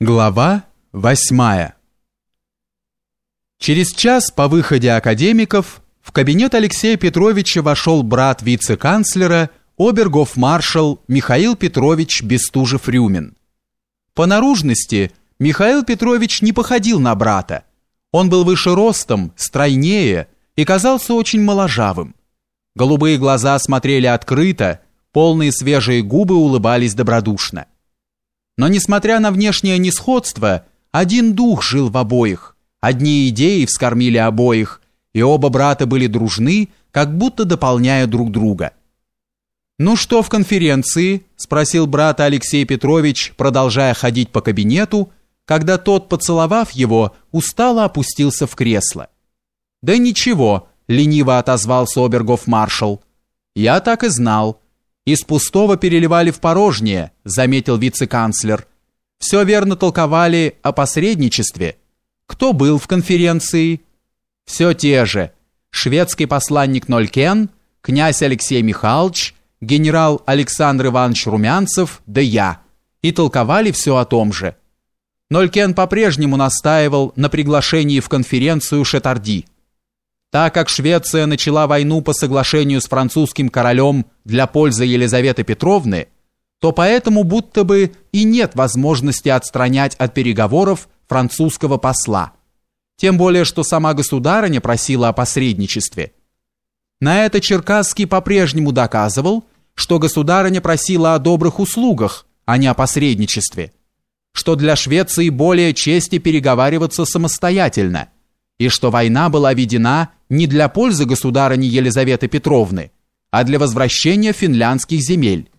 Глава восьмая Через час по выходе академиков в кабинет Алексея Петровича вошел брат вице-канцлера, обергоф-маршал Михаил Петрович Бестужев-Рюмин. По наружности Михаил Петрович не походил на брата. Он был выше ростом, стройнее и казался очень моложавым. Голубые глаза смотрели открыто, полные свежие губы улыбались добродушно. Но несмотря на внешнее несходство, один дух жил в обоих, одни идеи вскормили обоих, и оба брата были дружны, как будто дополняя друг друга. «Ну что в конференции?» – спросил брата Алексей Петрович, продолжая ходить по кабинету, когда тот, поцеловав его, устало опустился в кресло. «Да ничего», – лениво отозвался обергов-маршал. «Я так и знал. Из пустого переливали в порожнее, заметил вице-канцлер. Все верно толковали о посредничестве. Кто был в конференции? Все те же. Шведский посланник Нолькен, князь Алексей Михайлович, генерал Александр Иванович Румянцев, да я. И толковали все о том же. Нолькен по-прежнему настаивал на приглашении в конференцию Шетарди. Так как Швеция начала войну по соглашению с французским королем для пользы Елизаветы Петровны, то поэтому будто бы и нет возможности отстранять от переговоров французского посла. Тем более, что сама государыня просила о посредничестве. На это Черкасский по-прежнему доказывал, что государыня просила о добрых услугах, а не о посредничестве, что для Швеции более чести переговариваться самостоятельно – и что война была ведена не для пользы государыни Елизаветы Петровны, а для возвращения финляндских земель.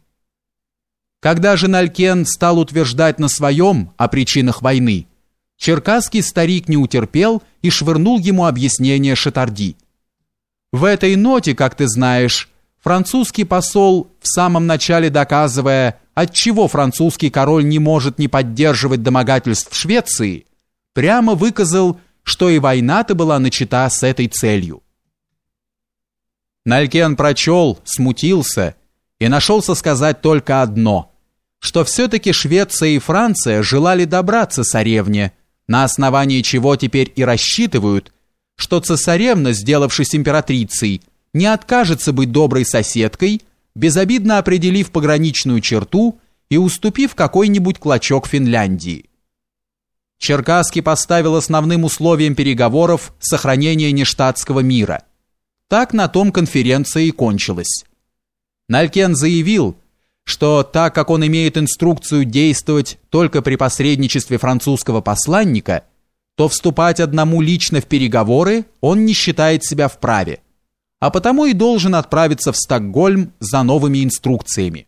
Когда же Налькен стал утверждать на своем о причинах войны, черкасский старик не утерпел и швырнул ему объяснение Шатарди. В этой ноте, как ты знаешь, французский посол, в самом начале доказывая, отчего французский король не может не поддерживать домогательств Швеции, прямо выказал что и война-то была начата с этой целью. Налькен прочел, смутился и нашелся сказать только одно, что все-таки Швеция и Франция желали добраться царевне, на основании чего теперь и рассчитывают, что цесаревна, сделавшись императрицей, не откажется быть доброй соседкой, безобидно определив пограничную черту и уступив какой-нибудь клочок Финляндии. Черкасский поставил основным условием переговоров сохранение нештатского мира. Так на том конференция и кончилась. Налькен заявил, что так как он имеет инструкцию действовать только при посредничестве французского посланника, то вступать одному лично в переговоры он не считает себя вправе, а потому и должен отправиться в Стокгольм за новыми инструкциями.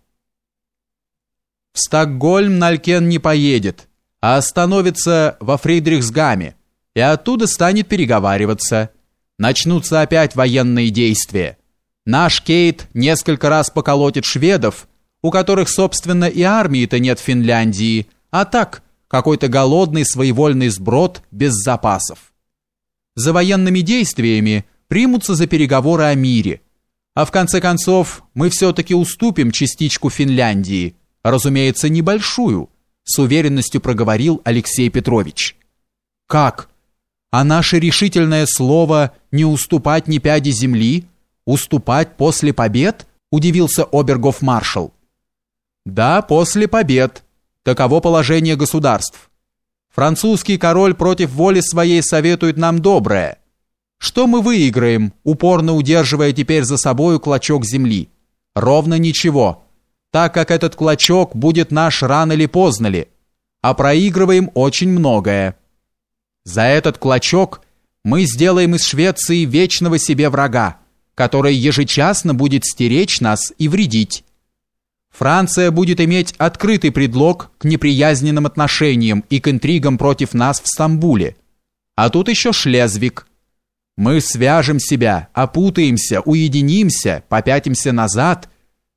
В Стокгольм Налькен не поедет, а остановится во Фридрихсгаме и оттуда станет переговариваться. Начнутся опять военные действия. Наш Кейт несколько раз поколотит шведов, у которых, собственно, и армии-то нет в Финляндии, а так, какой-то голодный своевольный сброд без запасов. За военными действиями примутся за переговоры о мире. А в конце концов, мы все-таки уступим частичку Финляндии, разумеется, небольшую, с уверенностью проговорил Алексей Петрович. Как? А наше решительное слово не уступать ни пяди земли, уступать после побед? удивился обергов-маршал. Да, после побед. Таково положение государств. Французский король против воли своей советует нам доброе. Что мы выиграем, упорно удерживая теперь за собою клочок земли? Ровно ничего так как этот клочок будет наш рано или поздно ли, а проигрываем очень многое. За этот клочок мы сделаем из Швеции вечного себе врага, который ежечасно будет стеречь нас и вредить. Франция будет иметь открытый предлог к неприязненным отношениям и к интригам против нас в Стамбуле. А тут еще Шлезвик. Мы свяжем себя, опутаемся, уединимся, попятимся назад –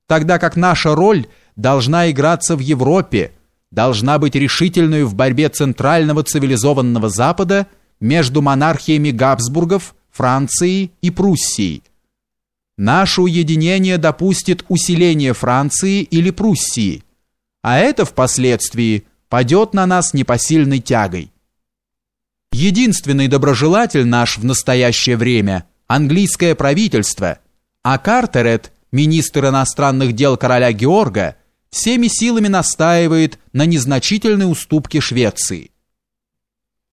тогда как наша роль должна играться в Европе, должна быть решительной в борьбе центрального цивилизованного Запада между монархиями Габсбургов, Франции и Пруссии. Наше уединение допустит усиление Франции или Пруссии, а это впоследствии падет на нас непосильной тягой. Единственный доброжелатель наш в настоящее время – английское правительство, а Картерет, министр иностранных дел короля Георга, всеми силами настаивает на незначительной уступке Швеции.